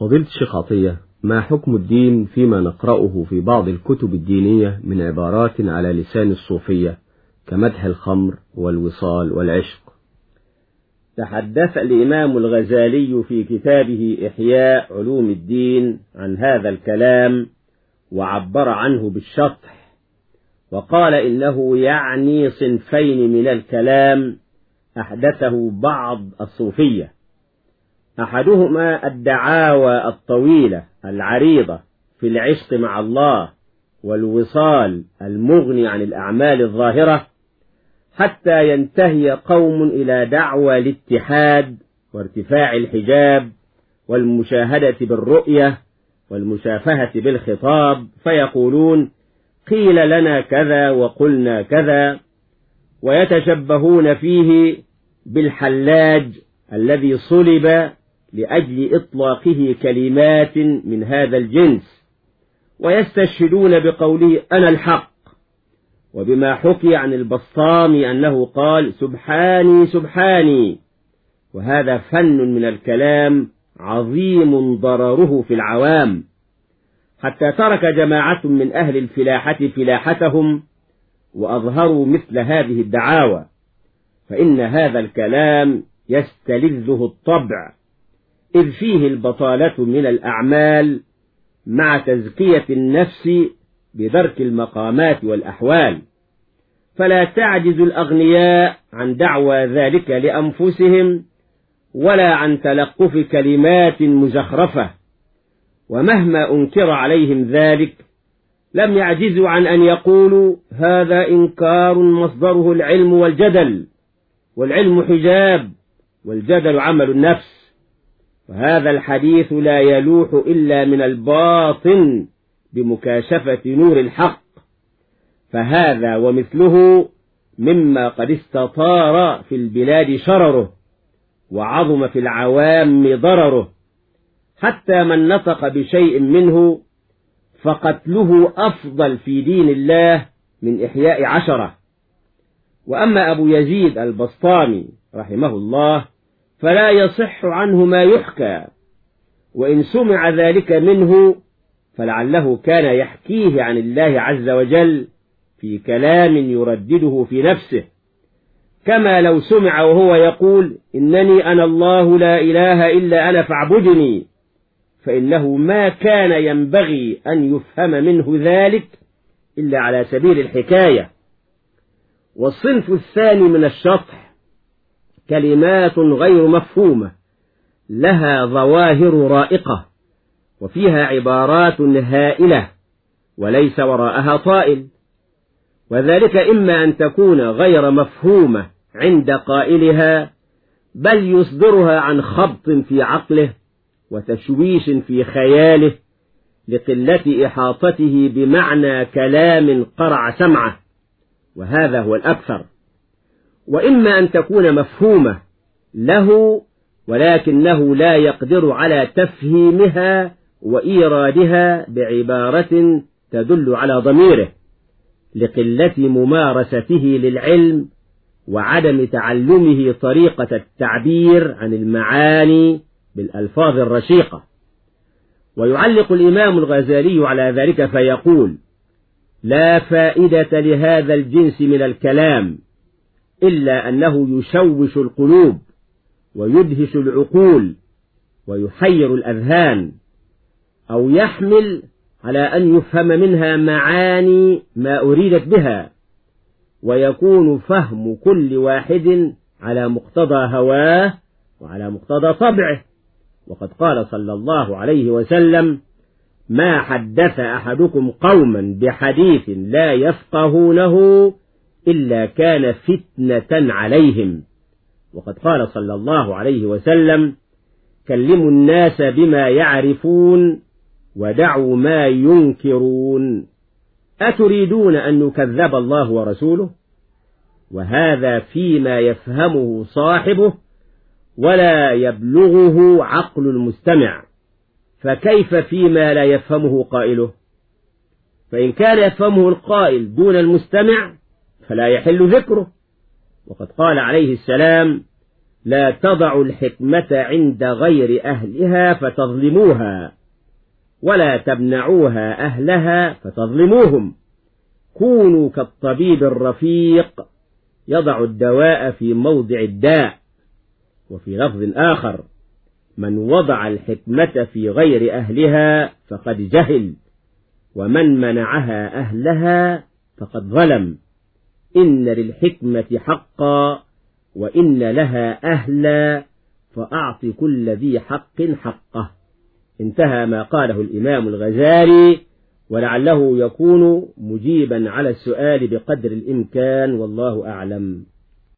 فضيلة الشيخ عطية ما حكم الدين فيما نقرأه في بعض الكتب الدينية من عبارات على لسان الصوفية كمدح الخمر والوصال والعشق؟ تحدث الإمام الغزالي في كتابه إحياء علوم الدين عن هذا الكلام وعبر عنه بالشطح وقال إنه يعني صنفين من الكلام أحدثه بعض الصوفية. أحدهما الدعاوى الطويلة العريضة في العشق مع الله والوصال المغني عن الأعمال الظاهرة حتى ينتهي قوم إلى دعوى الاتحاد وارتفاع الحجاب والمشاهدة بالرؤية والمشافهة بالخطاب فيقولون قيل لنا كذا وقلنا كذا ويتشبهون فيه بالحلاج الذي صلب لأجل إطلاقه كلمات من هذا الجنس ويستشهدون بقوله أنا الحق وبما حكي عن البسطام أنه قال سبحاني سبحاني وهذا فن من الكلام عظيم ضرره في العوام. حتى ترك جماعة من أهل الفلاحة فلاحتهم وأظهروا مثل هذه الدعاوى فإن هذا الكلام يستلذه الطبع. إذ فيه البطالة من الأعمال مع تزكية النفس بدرك المقامات والأحوال. فلا تعجز الأغنياء عن دعوى ذلك لأنفسهم ولا عن تلقف كلمات مزخرفة. ومهما أنكر عليهم ذلك لم يعجزوا عن أن يقولوا هذا إنكار مصدره العلم والجدل والعلم حجاب والجدل عمل النفس. وهذا الحديث لا يلوح إلا من الباطن بمكاشفة نور الحق. فهذا ومثله مما قد استطار في البلاد شرره وعظم في العوام ضرره. حتى من نطق بشيء منه فقتله أفضل في دين الله من إحياء عشرة. وأما أبو يزيد البسطامي رحمه الله فلا يصح عنه ما يحكى. وإن سمع ذلك منه فلعله كان يحكيه عن الله عز وجل في كلام يردده في نفسه. كما لو سمع وهو يقول إنني أنا الله لا إله إلا أنا فاعبدني فإنه ما كان ينبغي أن يفهم منه ذلك إلا على سبيل الحكاية. والصنف الثاني من الشطح كلمات غير مفهومة لها ظواهر رائقة وفيها عبارات هائلة وليس وراءها طائل. وذلك إما أن تكون غير مفهومة عند قائلها بل يصدرها عن خبط في عقله وتشويش في خياله لقلة إحاطته بمعنى كلام قرع سمعه وهذا هو الأكثر. وإما أن تكون مفهومة له ولكنه لا يقدر على تفهيمها وإيرادها بعبارة تدل على ضميره لقلة ممارسته للعلم وعدم تعلمه طريقة التعبير عن المعاني بالألفاظ الرشيقة. ويعلق الإمام الغزالي على ذلك فيقول لا فائدة لهذا الجنس من الكلام إلا أنه يشوش القلوب ويدهش العقول ويحير الأذهان أو يحمل على أن يفهم منها معاني ما أريدت بها ويكون فهم كل واحد على مقتضى هواه وعلى مقتضى طبعه. وقد قال صلى الله عليه وسلم ما حدث أحدكم قوما بحديث لا يفقهونه إلا كان فتنة عليهم. وقد قال صلى الله عليه وسلم كلموا الناس بما يعرفون ودعوا ما ينكرون. أتريدون أن نكذب الله ورسوله؟ وهذا فيما يفهمه صاحبه ولا يبلغه عقل المستمع. فكيف فيما لا يفهمه قائله؟ فإن كان يفهمه القائل دون المستمع فلا يحل ذكره. وقد قال عليه السلام لا تضع الحكمة عند غير أهلها فتظلموها ولا تمنعوها أهلها فتظلموهم. كونوا كالطبيب الرفيق يضع الدواء في موضع الداء. وفي لفظ آخر من وضع الحكمة في غير أهلها فقد جهل ومن منعها أهلها فقد ظلم. إن للحكمة حقا وإن لها أهلا فأعط كل ذي حق حقه. انتهى ما قاله الإمام الغزالي ولعله يكون مجيبا على السؤال بقدر الإمكان والله أعلم.